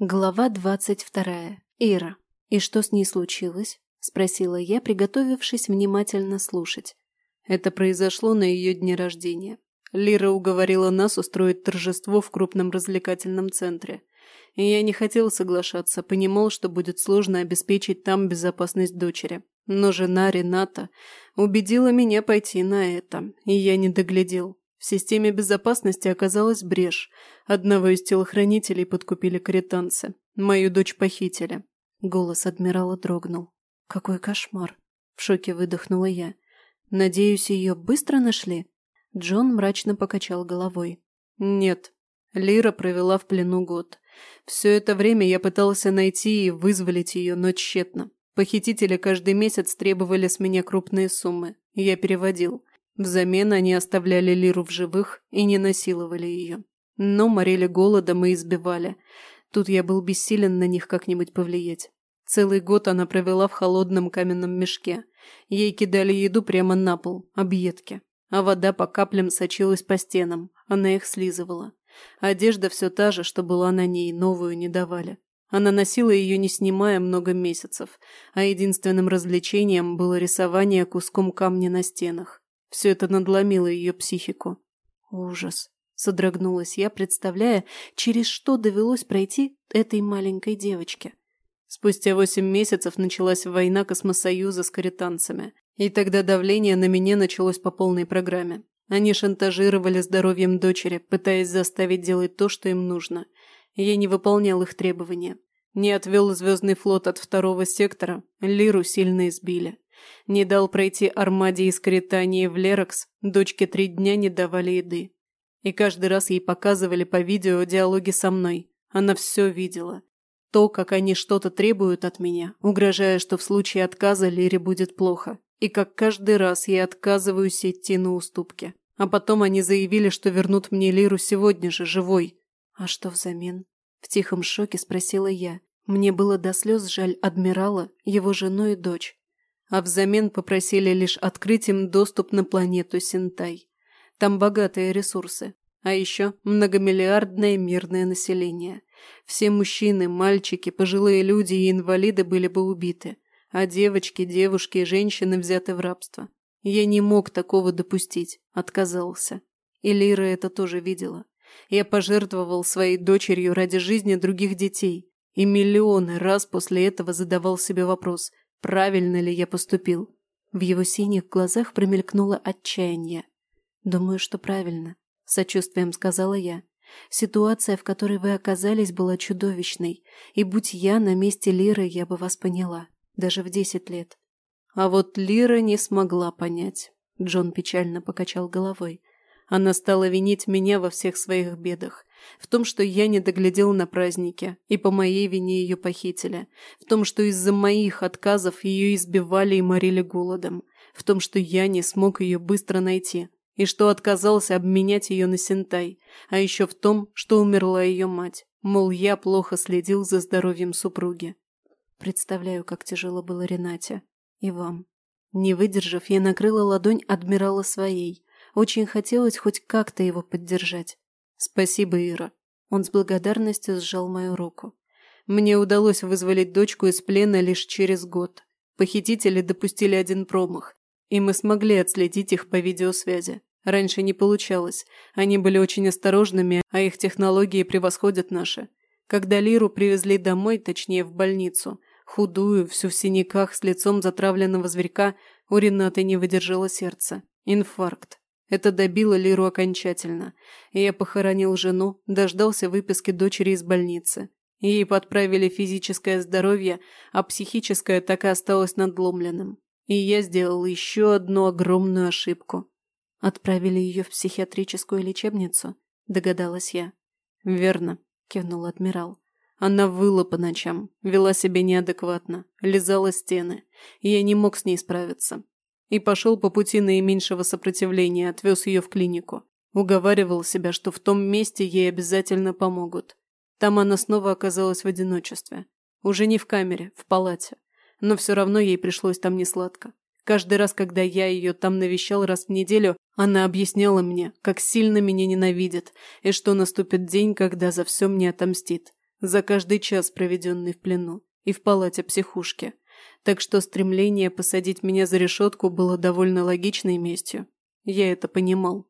Глава двадцать вторая. Ира. «И что с ней случилось?» – спросила я, приготовившись внимательно слушать. Это произошло на ее дне рождения. Лира уговорила нас устроить торжество в крупном развлекательном центре. И я не хотел соглашаться, понимал, что будет сложно обеспечить там безопасность дочери. Но жена Рената убедила меня пойти на это, и я не доглядел. В системе безопасности оказалась брешь. Одного из телохранителей подкупили каританцы. Мою дочь похитили. Голос адмирала дрогнул. «Какой кошмар!» В шоке выдохнула я. «Надеюсь, ее быстро нашли?» Джон мрачно покачал головой. «Нет. Лира провела в плену год. Все это время я пытался найти и вызволить ее, но тщетно. Похитители каждый месяц требовали с меня крупные суммы. Я переводил. Взамен они оставляли Лиру в живых и не насиловали ее. Но морили голодом и избивали. Тут я был бессилен на них как-нибудь повлиять. Целый год она провела в холодном каменном мешке. Ей кидали еду прямо на пол, объедки. А вода по каплям сочилась по стенам. Она их слизывала. Одежда все та же, что была на ней, новую не давали. Она носила ее не снимая много месяцев, а единственным развлечением было рисование куском камня на стенах. Все это надломило ее психику. Ужас. Содрогнулась я, представляя, через что довелось пройти этой маленькой девочке. Спустя восемь месяцев началась война космосоюза с каританцами, и тогда давление на меня началось по полной программе. Они шантажировали здоровьем дочери, пытаясь заставить делать то, что им нужно. Я не выполнял их требования. Не отвел звездный флот от второго сектора, Лиру сильно избили. Не дал пройти Армаде из Каритании в Лерокс, дочке три дня не давали еды. И каждый раз ей показывали по видео диалоги со мной. Она все видела. То, как они что-то требуют от меня, угрожая, что в случае отказа Лире будет плохо. И как каждый раз я отказываюсь идти на уступки. А потом они заявили, что вернут мне Лиру сегодня же, живой. А что взамен? В тихом шоке спросила я. Мне было до слез жаль адмирала, его жену и дочь а взамен попросили лишь открыть им доступ на планету Синтай. Там богатые ресурсы, а еще многомиллиардное мирное население. Все мужчины, мальчики, пожилые люди и инвалиды были бы убиты, а девочки, девушки и женщины взяты в рабство. Я не мог такого допустить, отказался. И Лира это тоже видела. Я пожертвовал своей дочерью ради жизни других детей. И миллионы раз после этого задавал себе вопрос, правильно ли я поступил. В его синих глазах промелькнуло отчаяние. «Думаю, что правильно», — сочувствием сказала я. «Ситуация, в которой вы оказались, была чудовищной, и будь я на месте Лиры, я бы вас поняла, даже в десять лет». «А вот Лира не смогла понять», — Джон печально покачал головой. «Она стала винить меня во всех своих бедах, в том, что я не доглядел на празднике, и по моей вине ее похитили. В том, что из-за моих отказов ее избивали и морили голодом. В том, что я не смог ее быстро найти. И что отказался обменять ее на Сентай. А еще в том, что умерла ее мать. Мол, я плохо следил за здоровьем супруги. Представляю, как тяжело было Ренате. И вам. Не выдержав, я накрыла ладонь адмирала своей. Очень хотелось хоть как-то его поддержать. «Спасибо, Ира». Он с благодарностью сжал мою руку. «Мне удалось вызволить дочку из плена лишь через год. Похитители допустили один промах, и мы смогли отследить их по видеосвязи. Раньше не получалось. Они были очень осторожными, а их технологии превосходят наши. Когда Лиру привезли домой, точнее в больницу, худую, всю в синяках, с лицом затравленного зверька, у Ренаты не выдержало сердце. Инфаркт. Это добило Лиру окончательно. Я похоронил жену, дождался выписки дочери из больницы. Ей подправили физическое здоровье, а психическое так и осталось надломленным. И я сделал еще одну огромную ошибку. «Отправили ее в психиатрическую лечебницу?» – догадалась я. «Верно», – кивнул адмирал. Она выла по ночам, вела себя неадекватно, лизала стены. Я не мог с ней справиться. И пошел по пути наименьшего сопротивления, отвез ее в клинику. Уговаривал себя, что в том месте ей обязательно помогут. Там она снова оказалась в одиночестве. Уже не в камере, в палате. Но все равно ей пришлось там несладко. Каждый раз, когда я ее там навещал раз в неделю, она объясняла мне, как сильно меня ненавидит, и что наступит день, когда за все мне отомстит. за каждый час, проведенный в плену и в палате психушки. Так что стремление посадить меня за решетку было довольно логичной местью. Я это понимал.